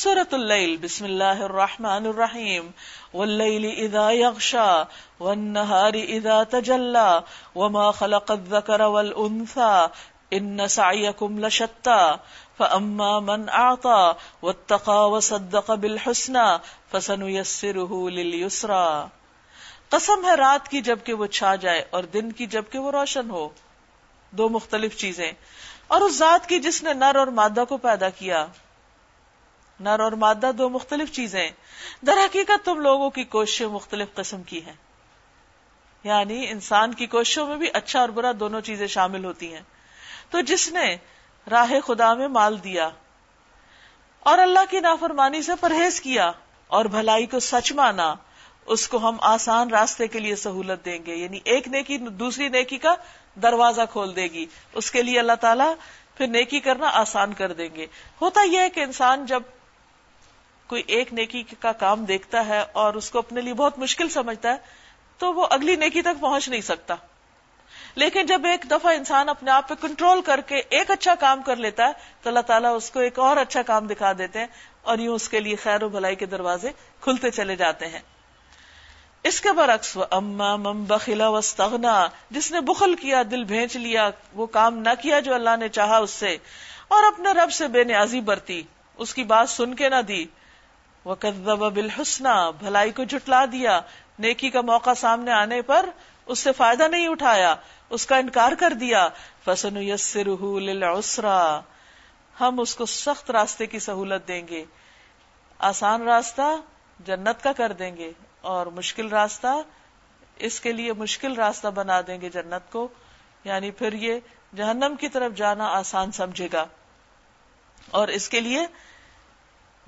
سورة اللیل بسم اللہ الرحمن الرحیم واللیل اذا یغشا والنہار اذا تجلا وما خلق الذکر والانثى ان سعیکم لشتا فاما من اعطا واتقا وصدق بالحسنا فسنیسره للیسرا قسم ہے رات کی جبکہ وہ چھا جائے اور دن کی جبکہ وہ روشن ہو. دو مختلف چیزیں. اور اس ذات کی جس نے نر اور مادہ کو پیدا کیا نر اور مادہ دو مختلف چیزیں در حقیقت تم لوگوں کی کوششیں مختلف قسم کی ہیں۔ یعنی انسان کی کوششوں میں بھی اچھا اور برا دونوں چیزیں شامل ہوتی ہیں۔ تو جس نے راہ خدا میں مال دیا اور اللہ کی نافرمانی سے پرہیز کیا اور بھلائی کو سچ مانا، اس کو ہم آسان راستے کے لیے سہولت دیں گے۔ یعنی ایک نیکی دوسری نیکی کا دروازہ کھول دے گی۔ اس کے لیے اللہ تعالیٰ پھر نیکی کرنا آسان کر دیں گے۔ ہوتا یہ ہے کہ انسان جب کوئی ایک نیکی کا کام دیکھتا ہے اور اس کو اپنے لیے بہت مشکل سمجھتا ہے، تو وہ اگلی نیکی تک پہنچ نہیں سکتا۔ لیکن جب ایک دفعہ انسان اپنے آپ پہ کنٹرول کر کے ایک اچھا کام کر لیتا ہے، تو اللہ تعالیٰ اس کو ایک اور اچھا کام دکھا دیتے ہیں اور یوں اس کے لیے خیر و بھلائی کے دروازے کھلتے چلے جاتے ہیں۔ اس کے برعکس اما مم بخلا وسطنا جس نے بخل کیا، دل بھیج لیا، وہ کام نہ کیا جو اللہ نے چاہا اس سے، اور اپنے رب سے بے نیازی برتی، اس کی بات سن کے نہ دی۔ وَكَذَّبَ بِالْحُسْنَى، بھلائی کو جھٹلا دیا، نیکی کا موقع سامنے آنے پر اس سے فائدہ نہیں اٹھایا، اس کا انکار کر دیا۔ فَسَنُيَسِّرُهُ لِلْعُسْرَى۔ ہم اس کو سخت راستے کی سہولت دیں گے۔ آسان راستہ جنت کا کر دیں گے اور مشکل راستہ اس کے لیے مشکل راستہ بنا دیں گے جنت کو۔ یعنی پھر یہ جہنم کی طرف جانا آسان سمجھے گا۔ اور اس کے لیے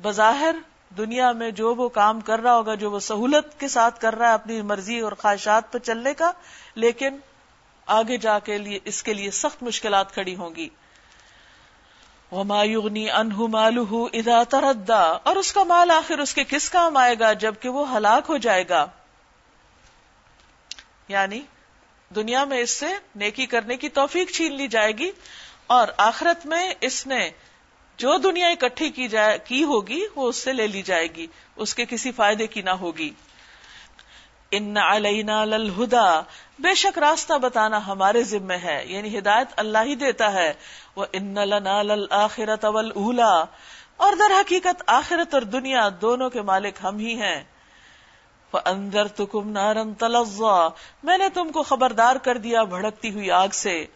بظاہر دنیا میں جو وہ کام کر رہا ہوگا، جو وہ سہولت کے ساتھ کر رہا ہے اپنی مرضی اور خواہشات پہ چلنے کا، لیکن آگے جا کے لیے، اس کے لیے سخت مشکلات کھڑی ہوں گی۔ وما یغنی انہ مالہ اذا تردا اور اس کا مال آخر اس کے کس کام آئے گا جبکہ وہ ہلاک ہو جائے گا؟ یعنی دنیا میں اس سے نیکی کرنے کی توفیق چھین لی جائے گی اور آخرت میں اس نے جو دنیا اکٹھی کی جائے کی ہوگی، وہ اس سے لے لی جائے گی۔ اس کے کسی فائدے کی نہ ہوگی۔ ان علینا للہدا بے شک راستہ بتانا ہمارے ذمے ہے۔ یعنی ہدایت اللہ ہی دیتا ہے۔ وہ ان لنا للآخرت والاولا اور در حقیقت آخرت اور دنیا دونوں کے مالک ہم ہی ہیں۔ فَأَنذَرْتُكُمْ نَارًا تَلَظَّى۔ میں نے تم کو خبردار کر دیا بھڑکتی ہوئی آگ سے۔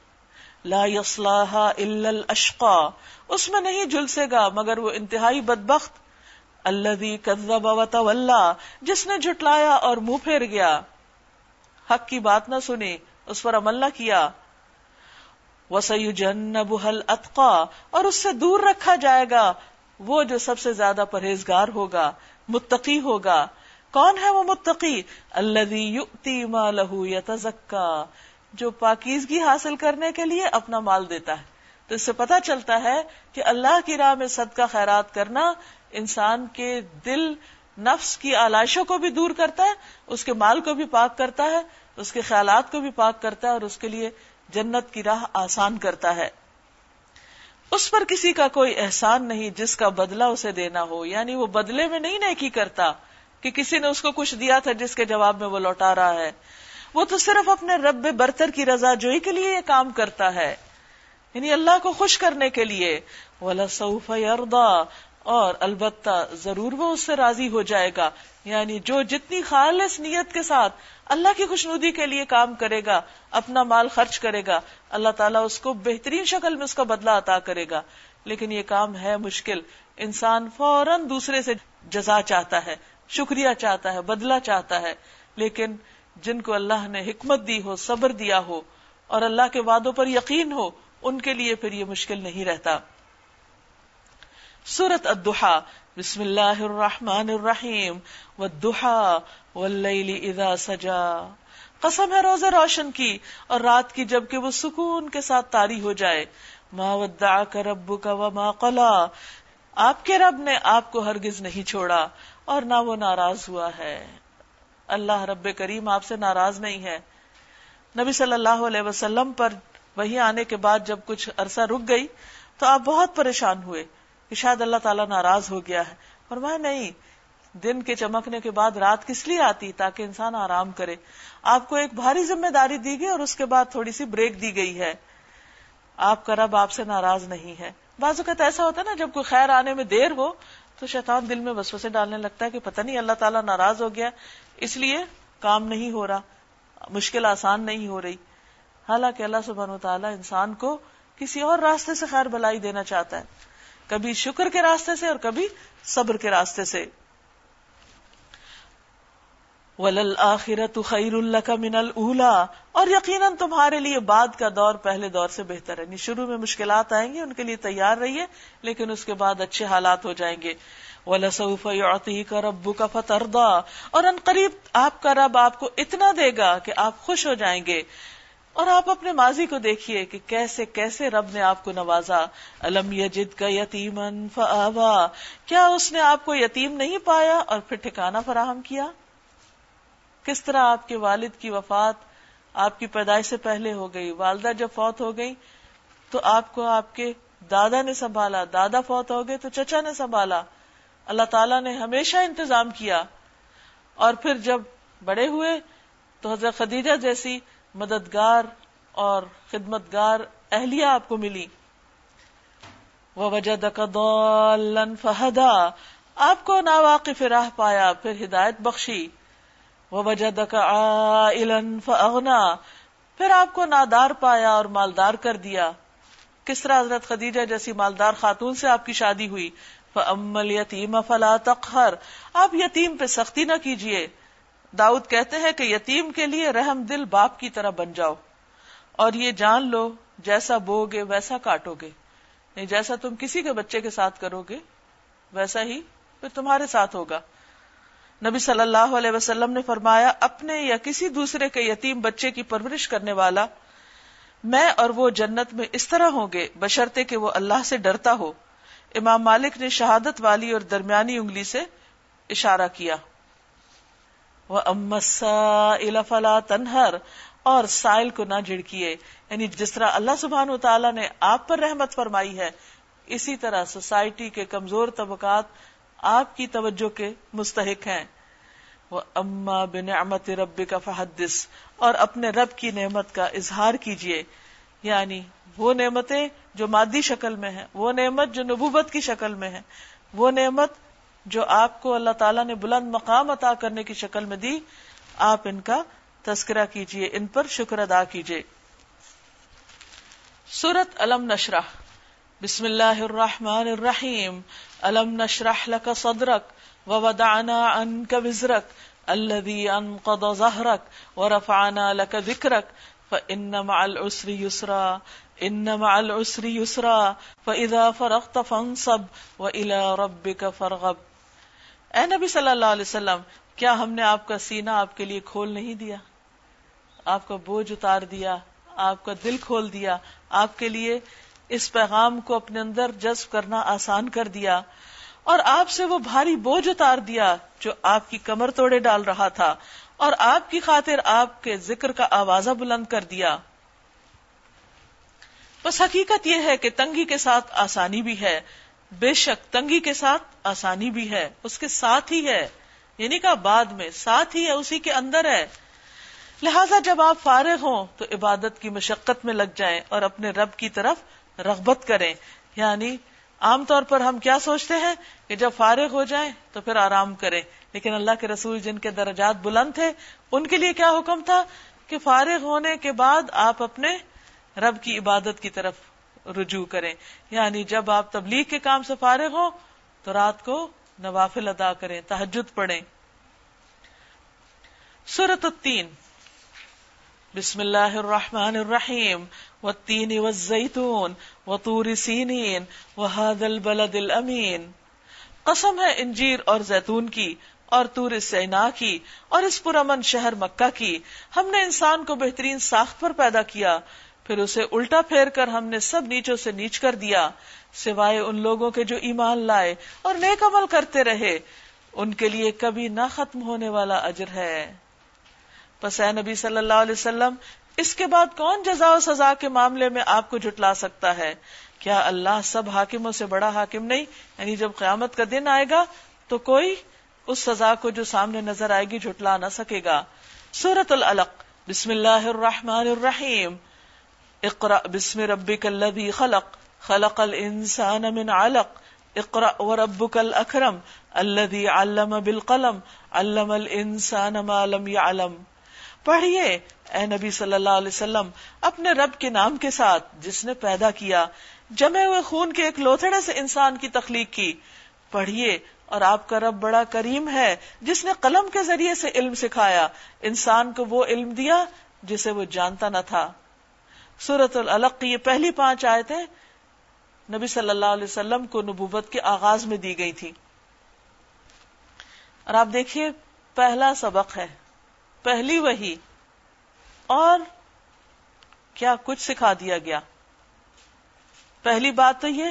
لا يصلاها الا الاشقى اس میں نہیں جھلسے گا، مگر وہ انتہائی بدبخت. الذي كذب وتولى جس نے جھٹلایا اور منہ پھیر گیا. حق کی بات نہ سنی، اس پر عمل نہ کیا. وسيجنبها الاتقى اور اس سے دور رکھا جائے گا، وہ جو سب سے زیادہ پرہیزگار ہوگا، متقی ہوگا. کون ہے وہ متقی؟ الذي يؤتي ماله يتزكى جو پاکیزگی حاصل کرنے کے لیے اپنا مال دیتا ہے۔ تو اس سے پتا چلتا ہے کہ اللہ کی راہ میں صدقہ خیرات کرنا انسان کے دل، نفس کی آلائشوں کو بھی دور کرتا ہے، اس کے مال کو بھی پاک کرتا ہے، اس کے خیالات کو بھی پاک کرتا ہے اور اس کے لیے جنت کی راہ آسان کرتا ہے۔ اس پر کسی کا کوئی احسان نہیں جس کا بدلہ اسے دینا ہو یعنی وہ بدلے میں نہیں نیکی کرتا کہ کسی نے اس کو کچھ دیا تھا جس کے جواب میں وہ لوٹا رہا ہے۔ وہ تو صرف اپنے رب برتر کی رضا جوئی کے لیے یہ کام کرتا ہے۔ یعنی اللہ کو خوش کرنے کے لیے۔ اور البتہ ضرور وہ اس سے راضی ہو جائے گا۔ یعنی جو جتنی خالص نیت کے ساتھ اللہ کی خوشنودی کے لیے کام کرے گا، اپنا مال خرچ کرے گا، اللہ تعالیٰ اس کو بہترین شکل میں اس کا بدلہ عطا کرے گا۔ لیکن یہ کام ہے مشکل۔ انسان فوراً دوسرے سے جزا چاہتا ہے، شکریہ چاہتا ہے، بدلہ چاہتا ہے۔ لیکن جن کو اللہ نے حکمت دی ہو، صبر دیا ہو اور اللہ کے وعدوں پر یقین ہو، ان کے لیے پھر یہ مشکل نہیں رہتا۔ سورت الدحا، بسم اللہ الرحمن الرحیم، والدحا، واللیل اذا سجا۔ قسم ہے روزہ روشن کی اور رات کی جبکہ وہ سکون کے ساتھ تاری ہو جائے۔ ما ودعک ربک وما قلا۔ آپ کے رب نے آپ کو ہرگز نہیں چھوڑا اور نہ وہ ناراض ہوا ہے۔ اللہ رب کریم آپ سے ناراض نہیں ہے۔ نبی صلی اللہ علیہ وسلم پر وہی آنے کے بعد جب کچھ عرصہ رک گئی تو آپ بہت پریشان ہوئے کہ شاید اللہ تعالیٰ ناراض ہو گیا ہے۔ اور میں نہیں، دن کے چمکنے کے بعد رات کس لیے آتی تاکہ انسان آرام کرے؟ آپ کو ایک بھاری ذمہ داری دی گئی اور اس کے بعد تھوڑی سی بریک دی گئی ہے۔ آپ کا رب آپ سے ناراض نہیں ہے۔ بعض اوقات ایسا ہوتا ہے نا، جب کوئی خیر آنے میں دیر ہو تو شیطان دل میں وسوسے ڈالنے لگتا ہے کہ پتہ نہیں اللہ تعالیٰ ناراض ہو گیا۔ اس لیے کام نہیں ہو رہا، مشکل آسان نہیں ہو رہی۔ حالانکہ اللہ سبحانہ و تعالیٰ انسان کو کسی اور راستے سے خیر بلائی دینا چاہتا ہے۔ کبھی شکر کے راستے سے اور کبھی صبر کے راستے سے۔ ولل آخرت خیر اللہ کا من اللہ اور یقیناً تمہارے لیے بعد کا دور پہلے دور سے بہتر ہے۔ یعنی شروع میں مشکلات آئیں گی، ان کے لیے تیار رہیے، لیکن اس کے بعد اچھے حالات ہو جائیں گے۔ ولاسف کا ربو کا فتردا اور ان قریب آپ کا رب آپ کو اتنا دے گا کہ آپ خوش ہو جائیں گے۔ اور آپ اپنے ماضی کو دیکھیے کہ کیسے کیسے رب نے آپ کو نوازا۔ الم یجد کا یتیمن فآوا کیا اس نے آپ کو یتیم نہیں پایا اور پھر ٹھکانا فراہم کیا؟ کس طرح آپ کے والد کی وفات آپ کی پیدائش سے پہلے ہو گئی؟ والدہ جب فوت ہو گئی تو آپ کو آپ کے دادا نے سنبھالا۔ دادا فوت ہو گئے تو چچا نے سنبھالا۔ اللہ تعالیٰ نے ہمیشہ انتظام کیا اور پھر جب بڑے ہوئے تو حضرت خدیجہ جیسی مددگار اور خدمت گار اہلیہ آپ کو ملی۔ وہ فہدا آپ کو نا واقف راہ پایا، پھر ہدایت بخشی۔ وہ وجہ فغنا پھر آپ کو نادار پایا اور مالدار کر دیا۔ کس طرح حضرت خدیجہ جیسی مالدار خاتون سے آپ کی شادی ہوئی؟ فمل یتیم فلا تخر آپ یتیم پہ سختی نہ کیجیے داؤد کہتے ہیں کہ یتیم کے لیے رحم دل باپ کی طرح بن جاؤ۔ اور یہ جان لو، جیسا بو گے ویسا کاٹو گے نہیں یعنی جیسا تم کسی کے بچے کے ساتھ کرو گے ویسا ہی پھر تمہارے ساتھ ہوگا۔ نبی صلی اللہ علیہ وسلم نے فرمایا، اپنے یا کسی دوسرے کے یتیم بچے کی پرورش کرنے والا، میں اور وہ جنت میں اس طرح ہوں گے بشرتے کہ وہ اللہ سے ڈرتا ہو۔ امام مالک نے شہادت والی اور درمیانی انگلی سے اشارہ کیا۔ وہ امسا فلا تنہر اور سائل کو نہ جھڑکیے۔ یعنی جس طرح اللہ سبحان و تعالیٰ نے آپ پر رحمت فرمائی ہے، اسی طرح سوسائٹی کے کمزور طبقات آپ کی توجہ کے مستحق ہیں۔ وہ اما بن امت رب کا فحدث اور اپنے رب کی نعمت کا اظہار کیجیے۔ یعنی وہ نعمتیں جو مادی شکل میں ہیں، وہ نعمت جو نبوت کی شکل میں ہے وہ نعمت جو آپ کو اللہ تعالیٰ نے بلند مقام عطا کرنے کی شکل میں دی، آپ ان کا تذکرہ کیجیے ان پر شکر ادا کیجیے سورت علم نشرہ بسم اللہ الرحمن الرحیم۔ علم نشرح لك صدرك ووضعنا عنك وزرك الذي انقض ظهرك ورفعنا لك ذكرك فإن مع العسر يسرا ان مع العسر يسرا فإذا فرغت فانصب وإلى ربك فارغب۔ اے نبی صلی اللہ علیہ وسلم، کیا ہم نے آپ کا سینہ آپ کے لیے کھول نہیں دیا؟ آپ کا بوجھ اتار دیا، آپ کا دل کھول دیا، آپ کے لیے اس پیغام کو اپنے اندر جذب کرنا آسان کر دیا۔ اور آپ سے وہ بھاری بوجھ اتار دیا جو آپ کی کمر توڑے ڈال رہا تھا، اور آپ کی خاطر آپ کے ذکر کا آوازہ بلند کر دیا۔ بس حقیقت یہ ہے کہ تنگی کے ساتھ آسانی بھی ہے۔ بے شک تنگی کے ساتھ آسانی بھی ہے۔ اس کے ساتھ ہی ہے۔ یعنی کہ بعد میں ساتھ ہی ہے، اسی کے اندر ہے۔ لہذا جب آپ فارغ ہوں تو عبادت کی مشقت میں لگ جائیں اور اپنے رب کی طرف رغبت کریں۔ یعنی عام طور پر ہم کیا سوچتے ہیں کہ جب فارغ ہو جائیں تو پھر آرام کریں۔ لیکن اللہ کے رسول جن کے درجات بلند تھے، ان کے لیے کیا حکم تھا؟ کہ فارغ ہونے کے بعد آپ اپنے رب کی عبادت کی طرف رجوع کریں۔ یعنی جب آپ تبلیغ کے کام سے فارغ ہو تو رات کو نوافل ادا کریں تحجد پڑھیں۔ سورت التین۔ بسم اللہ الرحمن الرحیم۔ والتین والزیتون۔ وطور سینین۔ وهذا البلد الامین۔ قسم ہے انجیر اور زیتون کی، اور تور سینا کی، اور اس پرامن شہر مکہ کی۔ ہم نے انسان کو بہترین ساخت پر پیدا کیا۔ پھر اسے الٹا پھیر کر ہم نے سب نیچوں سے نیچ کر دیا، سوائے ان لوگوں کے جو ایمان لائے اور نیک عمل کرتے رہے۔ ان کے لیے کبھی نہ ختم ہونے والا اجر ہے۔ پس اے نبی صلی اللہ علیہ وسلم، اس کے بعد کون جزا و سزا کے معاملے میں آپ کو جٹلا سکتا ہے؟ کیا اللہ سب حاکموں سے بڑا حاکم نہیں؟ یعنی جب قیامت کا دن آئے گا تو کوئی اس سزا کو جو سامنے نظر آئے گی جھٹلا نہ سکے گا۔ سورت العلق، بسم اللہ الرحمن الرحیم۔ اقرا بسم ربک الذی خلق. خلق الانسان من علق. اقرا وربک الاکرم الذي علم بالقلم. علم الانسان ما لم يعلم. پڑھیے، اے نبی صلی اللہ علیہ وسلم، اپنے رب کے نام کے ساتھ جس نے پیدا کیا، جمے ہوئے خون کے ایک لوتھڑے سے انسان کی تخلیق کی. پڑھیے، اور آپ کا رب بڑا کریم ہے، جس نے قلم کے ذریعے سے علم سکھایا. انسان کو وہ علم دیا جسے وہ جانتا نہ تھا. سورت العلق کی یہ پہلی پانچ آیتیں نبی صلی اللہ علیہ وسلم کو نبوت کے آغاز میں دی گئی تھی اور آپ دیکھیے، پہلا سبق ہے، پہلی وہی اور کیا کچھ سکھا دیا گیا۔ پہلی بات تو یہ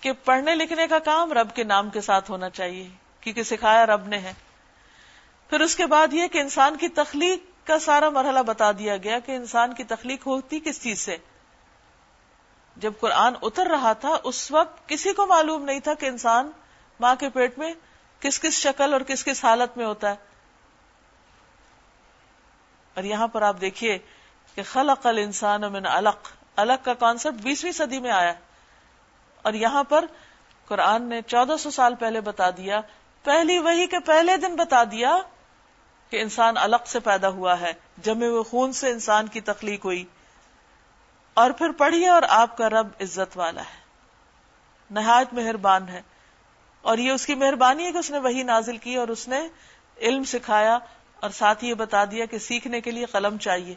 کہ پڑھنے لکھنے کا کام رب کے نام کے ساتھ ہونا چاہیے، کیونکہ سکھایا رب نے ہے۔ پھر اس کے بعد یہ کہ انسان کی تخلیق کا سارا مرحلہ بتا دیا گیا کہ انسان کی تخلیق ہوتی کس چیز سے؟ جب قرآن اتر رہا تھا، اس وقت کسی کو معلوم نہیں تھا کہ انسان ماں کے پیٹ میں کس کس شکل اور کس کس حالت میں ہوتا ہے۔ اور یہاں پر آپ دیکھیے کہ خلق الانسان من علق۔ الگ کا کانسیپٹ بیسویں صدی میں آیا۔ اور یہاں پر قرآن نے چودہ سو سال پہلے بتا دیا، پہلی وہی کے پہلے دن بتا دیا کہ انسان الگ سے پیدا ہوا ہے جمے ہوئے خون سے انسان کی تخلیق ہوئی۔ اور پھر پڑھیے اور آپ کا رب عزت والا ہے۔ نہایت مہربان ہے۔ اور یہ اس کی مہربانی ہے کہ اس نے وہی نازل کی اور اس نے علم سکھایا اور ساتھ ہی یہ بتا دیا کہ سیکھنے کے لیے قلم چاہیے۔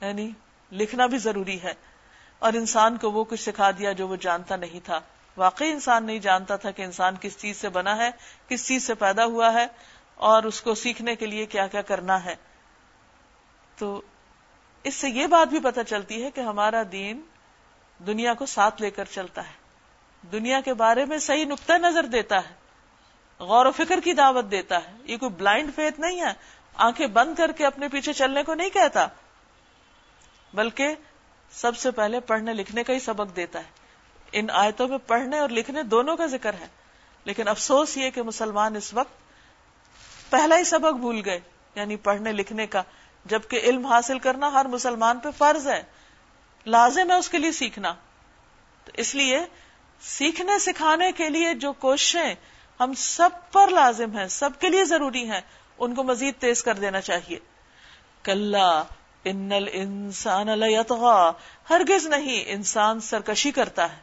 یعنی لکھنا بھی ضروری ہے۔ اور انسان کو وہ کچھ سکھا دیا جو وہ جانتا نہیں تھا۔ واقعی انسان نہیں جانتا تھا کہ انسان کس چیز سے بنا ہے، کس چیز سے پیدا ہوا ہے۔ اور اس کو سیکھنے کے لیے کیا کیا کرنا ہے۔ تو اس سے یہ بات بھی پتہ چلتی ہے کہ ہمارا دین دنیا کو ساتھ لے کر چلتا ہے۔ دنیا کے بارے میں صحیح نقطۂ نظر دیتا ہے، غور و فکر کی دعوت دیتا ہے۔ یہ کوئی بلائنڈ فیتھ نہیں ہے، آنکھیں بند کر کے اپنے پیچھے چلنے کو نہیں کہتا، بلکہ سب سے پہلے پڑھنے لکھنے کا ہی سبق دیتا ہے۔ ان آیتوں میں پڑھنے اور لکھنے دونوں کا ذکر ہے، لیکن افسوس یہ کہ مسلمان اس وقت پہلا ہی سبق بھول گئے یعنی پڑھنے لکھنے کا، جبکہ علم حاصل کرنا ہر مسلمان پہ فرض ہے۔ لازم ہے اس کے لیے سیکھنا۔ تو اس لیے سیکھنے سکھانے کے لیے جو کوششیں ہم سب پر لازم ہیں، سب کے لیے ضروری ہیں، ان کو مزید تیز کر دینا چاہیے۔ کل ان انسان ہرگز نہیں انسان سرکشی کرتا ہے۔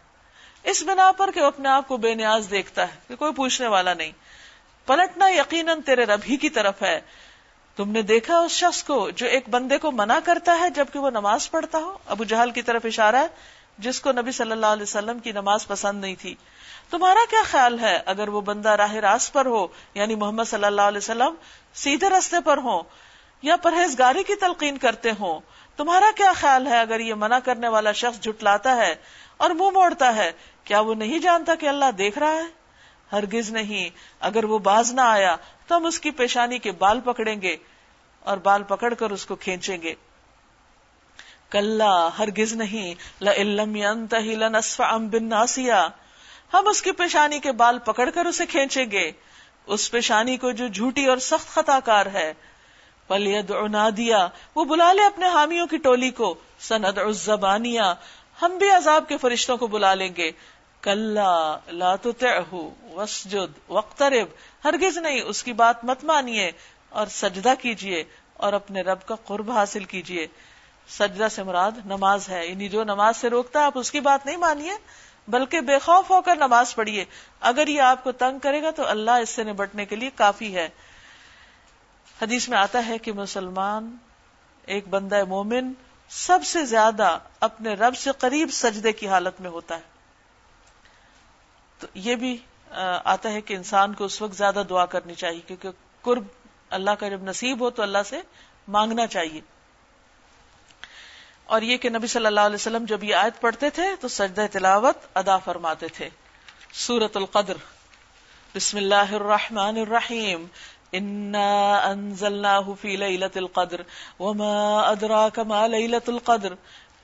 اس بنا پر کہ وہ اپنے آپ کو بے نیاز دیکھتا ہے، کہ کوئی پوچھنے والا نہیں۔ پلٹنا یقیناً تیرے رب ہی کی طرف ہے۔ تم نے دیکھا اس شخص کو جو ایک بندے کو منع کرتا ہے جبکہ وہ نماز پڑھتا ہو؟ ابو جہل کی طرف اشارہ ہے، جس کو نبی صلی اللہ علیہ وسلم کی نماز پسند نہیں تھی۔ تمہارا کیا خیال ہے؟ اگر وہ بندہ راہ راست پر ہو یعنی محمد صلی اللہ علیہ وسلم سیدھے رستے پر ہو یا پرہیزگاری کی تلقین کرتے ہوں، تمہارا کیا خیال ہے اگر یہ منع کرنے والا شخص جھٹلاتا ہے اور منہ موڑتا ہے، کیا وہ نہیں جانتا کہ اللہ دیکھ رہا ہے؟ ہرگز نہیں۔ اگر وہ باز نہ آیا تو ہم اس کی پیشانی کے بال پکڑیں گے اور بال پکڑ کر اس کو کھینچیں گے۔ کل ہرگز نہیں۔ بن ناسیا ہم اس کی پیشانی کے بال پکڑ کر اسے کھینچیں گے۔ اس پیشانی کو جو جھوٹی اور سخت خطا کار ہے۔ پلید دیا وہ بلا لے اپنے حامیوں کی ٹولی کو۔ سند زبانیا ہم بھی عذاب کے فرشتوں کو بلا لیں گے۔ کل وسجد وقترب ہرگز نہیں، اس کی بات مت مانیے اور سجدہ کیجیے اور اپنے رب کا قرب حاصل کیجیے سجدہ سے مراد نماز ہے یعنی جو نماز سے روکتا ہے، آپ اس کی بات نہیں مانیے، بلکہ بے خوف ہو کر نماز پڑھیے۔ اگر یہ آپ کو تنگ کرے گا تو اللہ اس سے نبٹنے کے لیے کافی ہے۔ حدیث میں آتا ہے کہ مسلمان، ایک بندہ مومن، سب سے زیادہ اپنے رب سے قریب سجدے کی حالت میں ہوتا ہے۔ تو یہ بھی آتا ہے کہ انسان کو اس وقت زیادہ دعا کرنی چاہیے، کیونکہ قرب اللہ کا جب نصیب ہو تو اللہ سے مانگنا چاہیے۔ اور یہ کہ نبی صلی اللہ علیہ وسلم جب یہ آیت پڑھتے تھے تو سجدہ تلاوت ادا فرماتے تھے۔ سورت القدر۔ بسم اللہ الرحمن الرحیم۔ انا انزلناه في ليله القدر۔ وما ادراك ما ليله القدر۔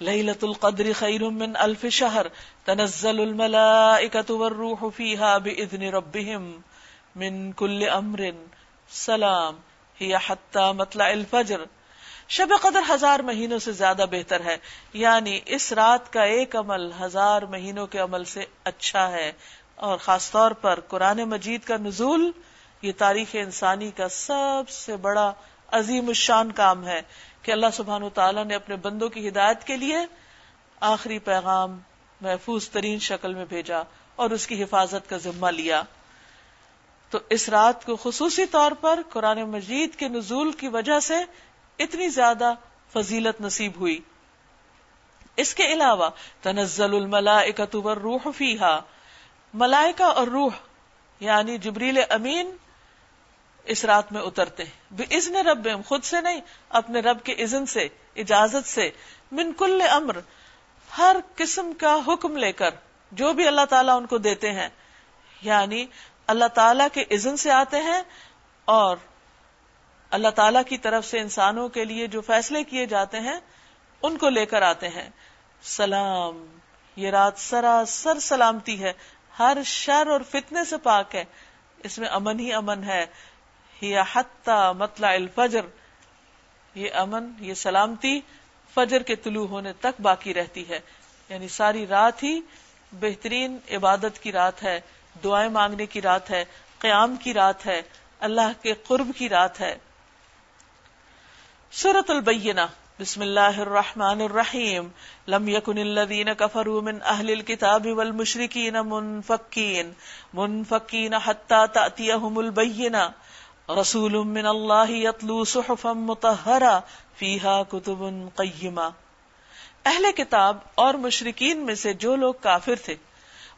ليلة القدر خير من ألف شهر تنزل الملائكة والروح فيها بإذن ربهم من كل أمر سلام، هي حتى مطلع الفجر۔ شب قدر ہزار مہینوں سے زیادہ بہتر ہے یعنی اس رات کا ایک عمل ہزار مہینوں کے عمل سے اچھا ہے۔ اور خاص طور پر قرآن مجید کا نزول، یہ تاریخ انسانی کا سب سے بڑا عظیم الشان کام ہے۔ کہ اللہ سبحان و تعالیٰ نے اپنے بندوں کی ہدایت کے لیے آخری پیغام محفوظ ترین شکل میں بھیجا اور اس کی حفاظت کا ذمہ لیا۔ تو اس رات کو خصوصی طور پر قرآن مجید کے نزول کی وجہ سے اتنی زیادہ فضیلت نصیب ہوئی۔ اس کے علاوہ، تنزل الملائکۃ والروح فیہا۔ ملائکہ اور روح یعنی جبریل امین اس رات میں اترتے ہیں۔ اذن رب خود سے نہیں، اپنے رب کے اذن سے، اجازت سے۔ من کل امر، ہر قسم کا حکم لے کر، جو بھی اللہ تعالیٰ ان کو دیتے ہیں۔ یعنی اللہ تعالیٰ کے اذن سے آتے ہیں اور اللہ تعالیٰ کی طرف سے انسانوں کے لیے جو فیصلے کیے جاتے ہیں، ان کو لے کر آتے ہیں۔ سلام، یہ رات سراسر سلامتی ہے۔ ہر شر اور فتنے سے پاک ہے۔ اس میں امن ہی امن ہے۔ مطلع الفجر، یہ امن، یہ سلامتی فجر کے طلوع ہونے تک باقی رہتی ہے۔ یعنی ساری رات ہی بہترین عبادت کی رات ہے، دعائیں مانگنے کی رات ہے، قیام کی رات ہے، اللہ کے قرب کی رات ہے۔ سورت البینہ، بسم اللہ الرحمن الرحیم، لم يكن الذين كفروا من اهل الكتاب والمشركين منفكين منفكين حتى تأتيهم البينة رسول من اللہ یتلو صحفا متحرا فیہا کتب قیمہ۔ اہل کتاب اور مشرقین میں سے جو لوگ کافر تھے،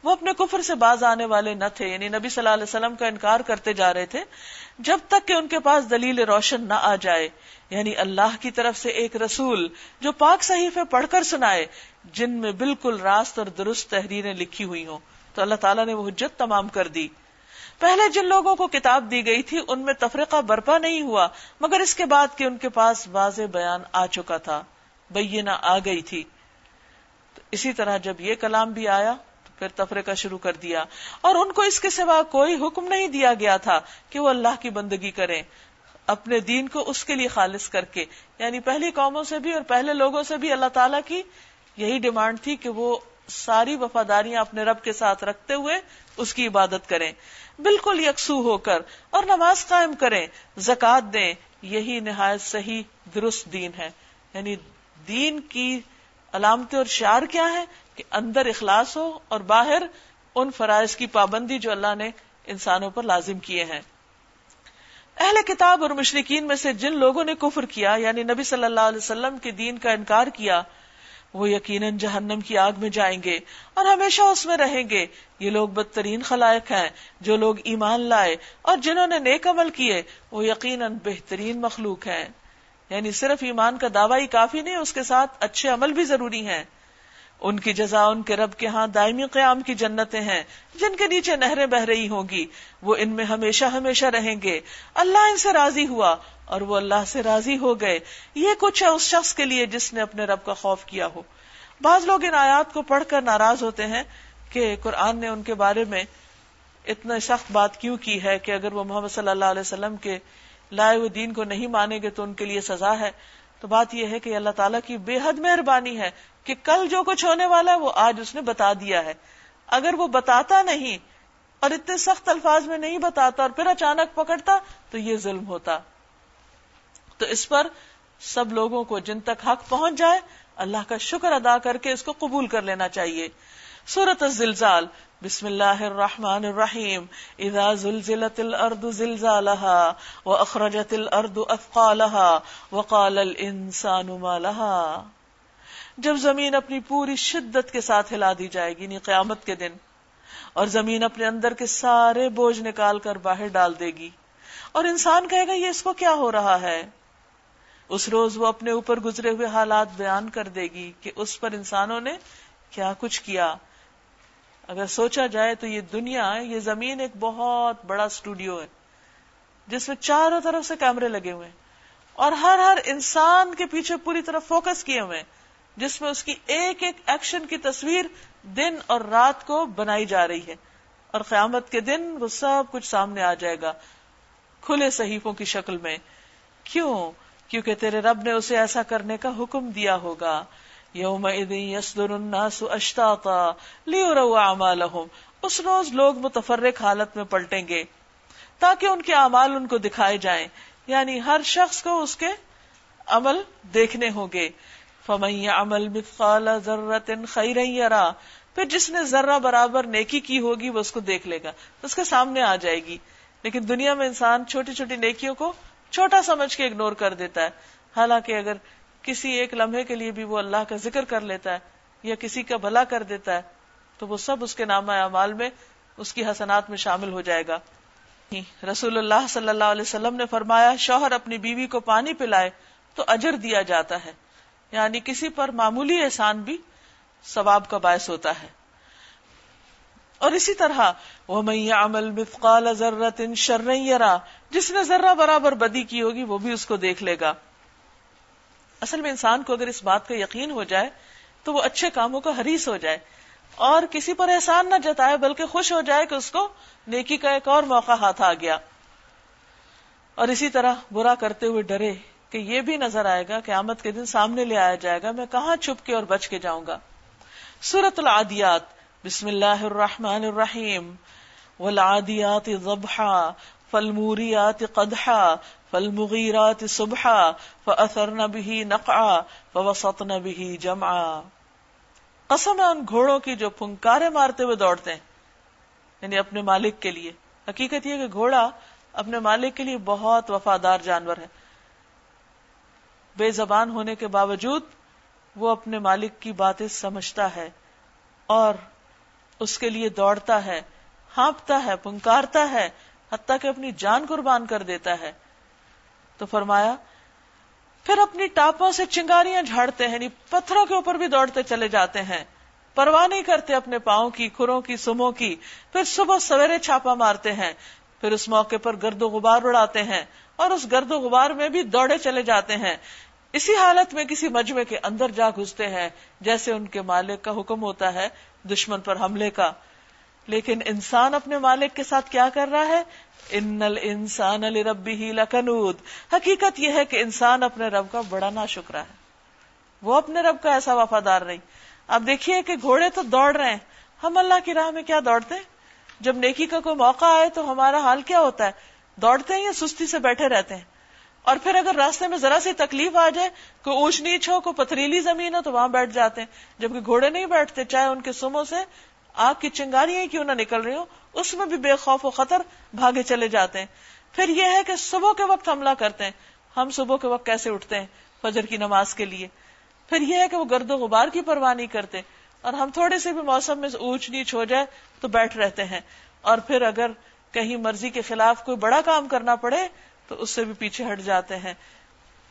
وہ اپنے کفر سے باز آنے والے نہ تھے یعنی نبی صلی اللہ علیہ وسلم کا انکار کرتے جا رہے تھے، جب تک کہ ان کے پاس دلیل روشن نہ آ جائے۔ یعنی اللہ کی طرف سے ایک رسول جو پاک صحیفے پڑھ کر سنائے، جن میں بالکل راست اور درست تحریریں لکھی ہوئی ہوں۔ تو اللہ تعالیٰ نے وہ حجت تمام کر دی۔ پہلے جن لوگوں کو کتاب دی گئی تھی، ان میں تفریقہ برپا نہیں ہوا، مگر اس کے بعد کہ ان کے پاس واضح بیان آ چکا تھا، بینہ آ گئی تھی۔ تو اسی طرح جب یہ کلام بھی آیا، تو پھر تفریقہ شروع کر دیا۔ اور ان کو اس کے سوا کوئی حکم نہیں دیا گیا تھا کہ وہ اللہ کی بندگی کریں، اپنے دین کو اس کے لیے خالص کر کے۔ یعنی پہلی قوموں سے بھی اور پہلے لوگوں سے بھی اللہ تعالیٰ کی یہی ڈیمانڈ تھی کہ وہ ساری وفاداریاں اپنے رب کے ساتھ رکھتے ہوئے اس کی عبادت کریں۔ بالکل یکسو ہو کر اور نماز قائم کریں۔ زکات دیں۔ یہی نہایت صحیح درست دین ہے۔ یعنی دین کی علامتیں اور شعر کیا ہے کہ اندر اخلاص ہو اور باہر ان فرائض کی پابندی جو اللہ نے انسانوں پر لازم کیے ہیں۔ اہل کتاب اور مشرقین میں سے جن لوگوں نے کفر کیا یعنی نبی صلی اللہ علیہ وسلم کے دین کا انکار کیا وہ یقیناً جہنم کی آگ میں جائیں گے اور ہمیشہ اس میں رہیں گے۔ یہ لوگ بدترین خلائق ہیں۔ جو لوگ ایمان لائے اور جنہوں نے نیک عمل کیے، وہ یقیناً بہترین مخلوق ہیں۔ یعنی صرف ایمان کا دعویٰ ہی کافی نہیں، اس کے ساتھ اچھے عمل بھی ضروری ہیں۔ ان کی جزا ان کے رب کے ہاں دائمی قیام کی جنتیں ہیں، جن کے نیچے نہریں بہ رہی ہوں گی۔ وہ ان میں ہمیشہ ہمیشہ رہیں گے۔ اللہ ان سے راضی ہوا اور وہ اللہ سے راضی ہو گئے۔ یہ کچھ ہے اس شخص کے لیے جس نے اپنے رب کا خوف کیا ہو۔ بعض لوگ ان آیات کو پڑھ کر ناراض ہوتے ہیں کہ قرآن نے ان کے بارے میں اتنا سخت بات کیوں کی ہے کہ اگر وہ محمد صلی اللہ علیہ وسلم کے لائے ہوئے دین کو نہیں مانیں گے تو ان کے لیے سزا ہے۔ تو بات یہ ہے کہ اللہ تعالیٰ کی بے حد مہربانی ہے کہ کل جو کچھ ہونے والا ہے وہ آج اس نے بتا دیا ہے۔ اگر وہ بتاتا نہیں اور اتنے سخت الفاظ میں نہیں بتاتا اور پھر اچانک پکڑتا تو یہ ظلم ہوتا۔ تو اس پر سب لوگوں کو جن تک حق پہنچ جائے اللہ کا شکر ادا کر کے اس کو قبول کر لینا چاہیے۔ سورت الزلزال. بسم اللہ الرحمن الرحیم. اذا زلزلت الارض زلزالها واخرجت الارض اثقالها وقال الانسان ما لها. جب زمین اپنی پوری شدت کے ساتھ ہلا دی جائے گی یعنی قیامت کے دن، اور زمین اپنے اندر کے سارے بوجھ نکال کر باہر ڈال دے گی، اور انسان کہے گا، یہ اس کو کیا ہو رہا ہے؟ اس روز وہ اپنے اوپر گزرے ہوئے حالات بیان کر دے گی کہ اس پر انسانوں نے کیا کچھ کیا۔ اگر سوچا جائے تو یہ دنیا، یہ زمین ایک بہت بڑا اسٹوڈیو ہے، جس میں چاروں طرف سے کیمرے لگے ہوئے اور ہر ہر انسان کے پیچھے پوری طرح فوکس کیے ہوئے جس میں اس کی ایک ایک ایکشن کی تصویر دن اور رات کو بنائی جا رہی ہے۔ اور قیامت کے دن وہ سب کچھ سامنے آ جائے گا کھلے صحیفوں کی شکل میں۔ کیوں؟ کیونکہ تیرے رب نے اسے ایسا کرنے کا حکم دیا ہوگا۔ یوم یسدر الناس اشتاطا لیوروا اعمالهم اس روز لوگ متفرق حالت میں پلٹیں گے تاکہ ان کے اعمال ان کو دکھائے جائیں۔ یعنی ہر شخص کو اس کے عمل دیکھنے ہوں گے۔ فمن عمل مثقال ذرۃ خیرا یرا پھر جس نے ذرہ برابر نیکی کی ہوگی وہ اس کو دیکھ لے گا۔ اس کے سامنے آ جائے گی۔ لیکن دنیا میں انسان چھوٹی چھوٹی نیکیوں کو چھوٹا سمجھ کے اگنور کر دیتا ہے۔ حالانکہ اگر کسی ایک لمحے کے لیے بھی وہ اللہ کا ذکر کر لیتا ہے یا کسی کا بھلا کر دیتا ہے، تو وہ سب اس کے نام اعمال میں اس کی حسنات میں شامل ہو جائے گا۔ رسول اللہ صلی اللہ علیہ وسلم نے فرمایا، شوہر اپنی بیوی کو پانی پلائے تو اجر دیا جاتا ہے۔ یعنی کسی پر معمولی احسان بھی ثواب کا باعث ہوتا ہے۔ اور اسی طرح وہ عمل مفقال ضرورت ان شررا جس نے ذرہ برابر بدی کی ہوگی، وہ بھی اس کو دیکھ لے گا۔ اصل میں انسان کو اگر اس بات کا یقین ہو جائے تو وہ اچھے کاموں کا حریص ہو جائے اور کسی پر احسان نہ جتائے بلکہ خوش ہو جائے کہ اس کو نیکی کا ایک اور موقع ہاتھ آ گیا۔ اور اسی طرح برا کرتے ہوئے ڈرے کہ یہ بھی نظر آئے گا کہ آمد کے دن سامنے لے آیا جائے گا، میں کہاں چھپ کے اور بچ کے جاؤں گا؟ سورت العادیات، بسم اللہ الرحمن الرحیم، والعادیات ضبحا فالموریات قدحا، فالمغیرات صبحا فاثرن به نقعا، فوسطن به جمعا۔ قسم ہے ان گھوڑوں کی جو پھنکارے مارتے ہوئے دوڑتے ہیں یعنی اپنے مالک کے لیے۔ حقیقت یہ کہ گھوڑا اپنے مالک کے لیے بہت وفادار جانور ہے۔ بے زبان ہونے کے باوجود وہ اپنے مالک کی باتیں سمجھتا ہے اور اس کے لیے دوڑتا ہے، ہانپتا ہے پنکارتا ہے۔ حتیٰ کہ اپنی جان قربان کر دیتا ہے۔ تو فرمایا، پھر اپنی ٹاپوں سے چنگاریاں جھاڑتے ہیں یعنی پتھروں کے اوپر بھی دوڑتے چلے جاتے ہیں۔ پرواہ نہیں کرتے اپنے پاؤں کی، کھروں کی، سموں کی۔ پھر صبح سویرے چھاپا مارتے ہیں۔ پھر اس موقع پر گرد و غبار اڑاتے ہیں اور اس گرد و غبار میں بھی دوڑے چلے جاتے ہیں۔ اسی حالت میں کسی مجمے کے اندر جا گھستے ہیں، جیسے ان کے مالک کا حکم ہوتا ہے، دشمن پر حملے کا۔ لیکن انسان اپنے مالک کے ساتھ کیا کر رہا ہے؟ ان انسان علی ربی ہی لکنود حقیقت یہ ہے کہ انسان اپنے رب کا بڑا نا شکرا ہے۔ وہ اپنے رب کا ایسا وفادار نہیں۔ اب دیکھیے کہ گھوڑے تو دوڑ رہے ہیں۔ ہم اللہ کی راہ میں کیا دوڑتے ہیں؟ جب نیکی کا کوئی موقع آئے تو ہمارا حال کیا ہوتا ہے؟ دوڑتے ہیں یا سستی سے بیٹھے رہتے ہیں؟ اور پھر اگر راستے میں ذرا سی تکلیف آ جائے، کوئی اونچ نیچ ہو، کوئی پتھریلی زمین ہو، تو وہاں بیٹھ جاتے ہیں۔ جبکہ گھوڑے نہیں بیٹھتے، چاہے ان کے سموں سے آگ کی چنگاریاں کیوں نہ نکل رہی ہو اس میں بھی بے خوف و خطر بھاگے چلے جاتے ہیں۔ پھر یہ ہے کہ صبح کے وقت حملہ کرتے ہیں۔ ہم صبح کے وقت کیسے اٹھتے ہیں فجر کی نماز کے لیے؟ پھر یہ ہے کہ وہ گرد و غبار کی پرواہ نہیں کرتے۔ اور ہم تھوڑے سے بھی موسم میں اونچ نیچ ہو جائے تو بیٹھ رہتے ہیں۔ اور پھر اگر کہیں مرضی کے خلاف کوئی بڑا کام کرنا پڑے تو اس سے بھی پیچھے ہٹ جاتے ہیں۔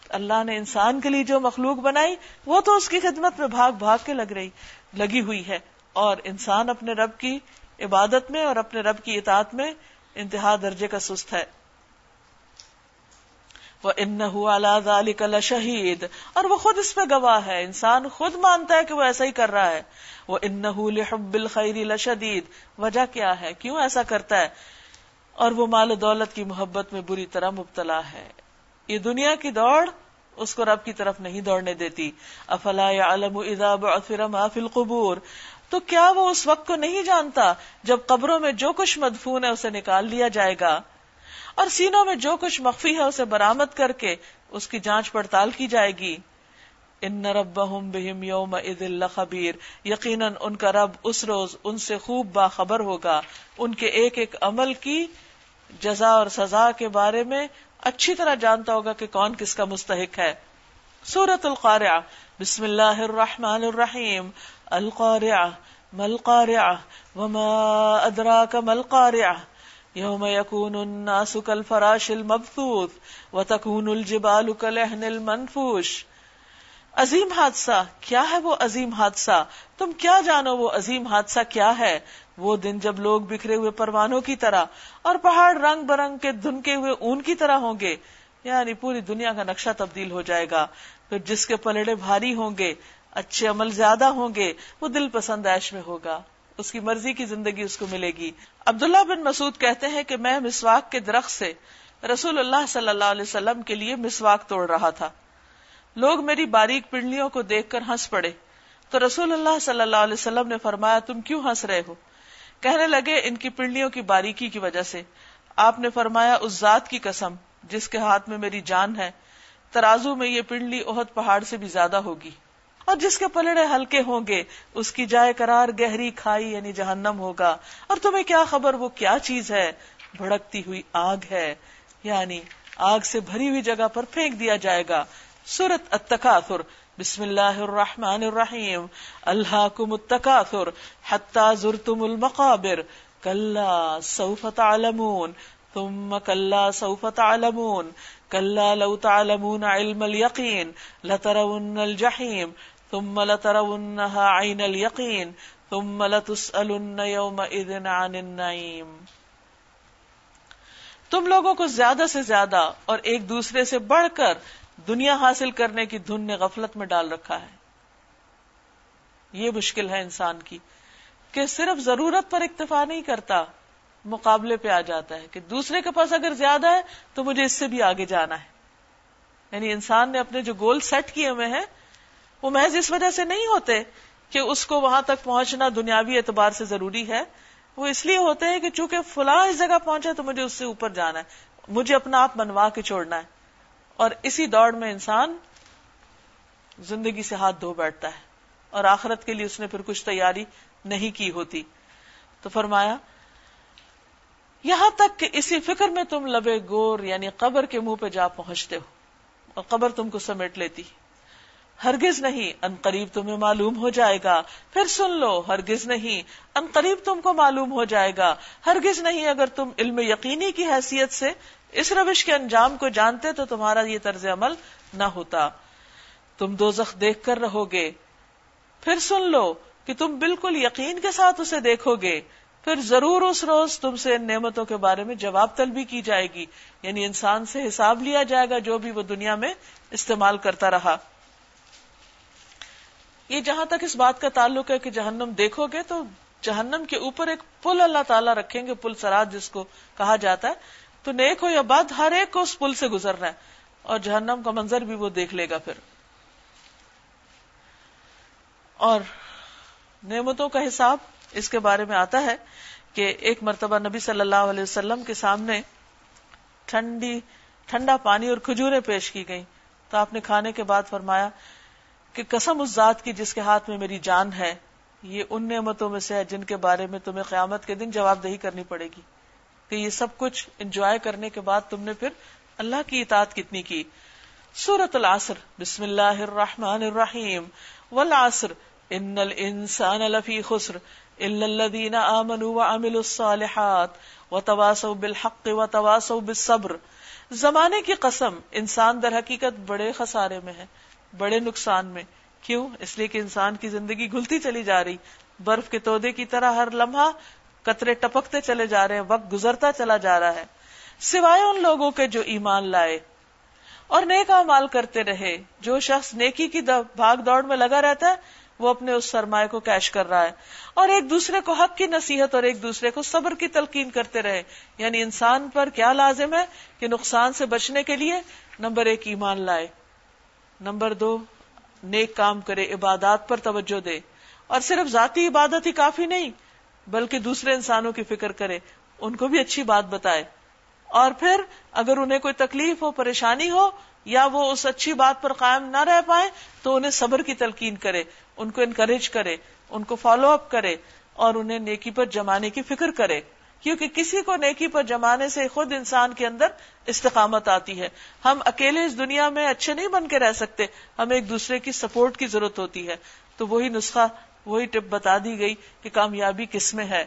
اللہ نے انسان کے لیے جو مخلوق بنائی، وہ تو اس کی خدمت میں بھاگ بھاگ کے لگ رہی، لگی ہوئی ہے۔ اور انسان اپنے رب کی عبادت میں اور اپنے رب کی اطاعت میں انتہا درجے کا سست ہے۔ وہ ان شہید اور وہ خود اس پہ گواہ ہے۔ انسان خود مانتا ہے کہ وہ ایسا ہی کر رہا ہے۔ وہ ان لحب الخیر لشدید وجہ کیا ہے؟ کیوں ایسا کرتا ہے؟ اور وہ مال و دولت کی محبت میں بری طرح مبتلا ہے۔ یہ دنیا کی دوڑ اس کو رب کی طرف نہیں دوڑنے دیتی۔ افلا علم اذا بعثر ما فی القبور۔ تو کیا وہ اس وقت کو نہیں جانتا جب قبروں میں جو کچھ مدفون ہے اسے نکال لیا جائے گا؟ اور سینوں میں جو کچھ مخفی ہے اسے برامد کر کے اس کی جانچ پڑتال کی جائے گی۔ ان ربهم بهم یوم اذ خبیر یقیناً ان کا رب اس روز ان سے خوب باخبر ہوگا۔ ان کے ایک ایک عمل کی جزا اور سزا کے بارے میں اچھی طرح جانتا ہوگا کہ کون کس کا مستحق ہے۔ سورت القارعہ، بسم اللہ الرحمن الرحیم۔ القارعة، ما القارعة، وما أدراك ما القارعة. يوم يكون الناس كالفراش المبثوث، وتكون الجبال كالعهن المنفوش. عظیم حادثہ، کیا ہے وہ عظیم حادثہ؟ تم کیا جانو وہ عظیم حادثہ کیا ہے؟ وہ دن جب لوگ بکھرے ہوئے پروانوں کی طرح اور پہاڑ رنگ برنگ کے دھنکے ہوئے اون کی طرح ہوں گے یعنی پوری دنیا کا نقشہ تبدیل ہو جائے گا۔ پھر جس کے پلڑے بھاری ہوں گے اچھے عمل زیادہ ہوں گے، وہ دل پسند عیش میں ہوگا۔ اس کی مرضی کی زندگی اس کو ملے گی۔ عبداللہ بن مسعود کہتے ہیں کہ میں مسواک کے درخت سے رسول اللہ صلی اللہ علیہ وسلم کے لیے مسواک توڑ رہا تھا۔ لوگ میری باریک پنڈلیوں کو دیکھ کر ہنس پڑے۔ تو رسول اللہ صلی اللہ علیہ وسلم نے فرمایا، تم کیوں ہنس رہے ہو؟ کہنے لگے، ان کی پنڈلیوں کی باریکی کی وجہ سے۔ آپ نے فرمایا، اس ذات کی قسم، جس کے ہاتھ میں میری جان ہے، ترازو میں یہ پنڈلی اہد پہاڑ سے بھی زیادہ ہوگی۔ اور جس کے پلڑے ہلکے ہوں گے، اس کی جائے قرار گہری کھائی یعنی جہنم ہوگا۔ اور تمہیں کیا خبر؟ وہ کیا چیز ہے؟ بھڑکتی ہوئی آگ ہے۔ یعنی آگ سے بھری ہوئی جگہ پر پھینک دیا جائے گا۔ سورت التکاثر۔ بسم اللہ الرحمن الرحیم۔ اللہ کم التکاثر۔ حتی زرتم المقابر۔ کلا سوف تعلمون۔ ثم کلا سوف تعلمون۔ کلا لو تعلمون علم اليقین لترون الجحیم۔ ثم لترونها عین اليقین ثم لتسألن يومئذ عن النعیم تم لوگوں کو زیادہ سے زیادہ اور ایک دوسرے سے بڑھ کر دنیا حاصل کرنے کی دھن نے غفلت میں ڈال رکھا ہے۔ یہ مشکل ہے انسان کی کہ صرف ضرورت پر اکتفا نہیں کرتا، مقابلے پہ آ جاتا ہے کہ دوسرے کے پاس اگر زیادہ ہے تو مجھے اس سے بھی آگے جانا ہے۔ یعنی انسان نے اپنے جو گول سیٹ کیے ہوئے ہیں وہ محض اس وجہ سے نہیں ہوتے کہ اس کو وہاں تک پہنچنا دنیاوی اعتبار سے ضروری ہے۔ وہ اس لیے ہوتے ہیں کہ چونکہ فلاں اس جگہ پہنچا تو مجھے اس سے اوپر جانا ہے۔ مجھے اپنا آپ منوا کے چھوڑنا ہے۔ اور اسی دوڑ میں انسان زندگی سے ہاتھ دھو بیٹھتا ہے۔ اور آخرت کے لیے اس نے پھر کچھ تیاری نہیں کی ہوتی۔ تو فرمایا، یہاں تک کہ اسی فکر میں تم لبے گور یعنی قبر کے منہ پہ جا پہنچتے ہو۔ اور قبر تم کو سمیٹ لیتی۔ ہرگز نہیں، ان قریب تمہیں معلوم ہو جائے گا۔ پھر سن لو، ہرگز نہیں، ان قریب تم کو معلوم ہو جائے گا۔ ہرگز نہیں، اگر تم علم یقینی کی حیثیت سے اس روش کے انجام کو جانتے تو تمہارا یہ طرز عمل نہ ہوتا۔ تم دو دیکھ کر رہو گے۔ پھر سن لو کہ تم بالکل یقین کے ساتھ اسے دیکھو گے۔ پھر ضرور اس روز تم سے ان نعمتوں کے بارے میں جواب طلبی کی جائے گی۔ یعنی انسان سے حساب لیا جائے گا جو بھی وہ دنیا میں استعمال کرتا رہا۔ یہ جہاں تک اس بات کا تعلق ہے کہ جہنم دیکھو گے تو جہنم کے اوپر ایک پل اللہ تعالیٰ رکھیں گے، پل سراد جس کو کہا جاتا ہے۔ تو نیک ہو یا بد، ہر ایک کو اس پل سے گزرنا ہے۔ اور جہنم کا منظر بھی وہ دیکھ لے گا پھر۔ اور نعمتوں کا حساب اس کے بارے میں آتا ہے کہ ایک مرتبہ نبی صلی اللہ علیہ وسلم کے سامنے ٹھنڈی، ٹھنڈا پانی اور کھجورے پیش کی گئی تو آپ نے کھانے کے بعد فرمایا کہ قسم اس ذات کی جس کے ہاتھ میں میری جان ہے، یہ ان نعمتوں میں سے ہے جن کے بارے میں تمہیں قیامت کے دن جواب دہی کرنی پڑے گی۔ کہ یہ سب کچھ انجوائے کرنے کے بعد تم نے پھر اللہ کی اطاعت کتنی کی۔ سورت العصر، بسم اللہ الرحمن الرحیم۔ والعصر، ان الانسان لفی خسر، الا الذين امنوا وعملوا الصالحات وتواصوا بالحق وتواصوا بالصبر۔ زمانے کی قسم انسان در حقیقت بڑے خسارے میں ہے۔ بڑے نقصان میں۔ کیوں؟ اس لیے کہ انسان کی زندگی گھلتی چلی جا رہی۔ برف کے تودے کی طرح ہر لمحہ قطرے ٹپکتے چلے جا رہے ہیں، وقت گزرتا چلا جا رہا ہے۔ سوائے ان لوگوں کے جو ایمان لائے اور نیک مال کرتے رہے، جو شخص نیکی کی بھاگ دوڑ میں لگا رہتا ہے، وہ اپنے اس سرمایہ کو کیش کر رہا ہے۔ اور ایک دوسرے کو حق کی نصیحت اور ایک دوسرے کو صبر کی تلقین کرتے رہے۔ یعنی انسان پر کیا لازم ہے کہ نقصان سے بچنے کے لیے نمبر ایک ایمان لائے۔ نمبر دو، نیک کام کرے، عبادات پر توجہ دے۔ اور صرف ذاتی عبادت ہی کافی نہیں، بلکہ دوسرے انسانوں کی فکر کرے، ان کو بھی اچھی بات بتائے۔ اور پھر، اگر انہیں کوئی تکلیف ہو، پریشانی ہو، یا وہ اس اچھی بات پر قائم نہ رہ پائے تو انہیں صبر کی تلقین کرے، ان کو انکریج کرے، ان کو فالو اپ کرے، اور انہیں نیکی پر جمانے کی فکر کرے۔ کیونکہ کسی کو نیکی پر جمانے سے خود انسان کے اندر استقامت آتی ہے۔ ہم اکیلے اس دنیا میں اچھے نہیں بن کے رہ سکتے، ہمیں ایک دوسرے کی سپورٹ کی ضرورت ہوتی ہے۔ تو وہی نسخہ، وہی ٹپ بتا دی گئی کہ کامیابی کس میں ہے۔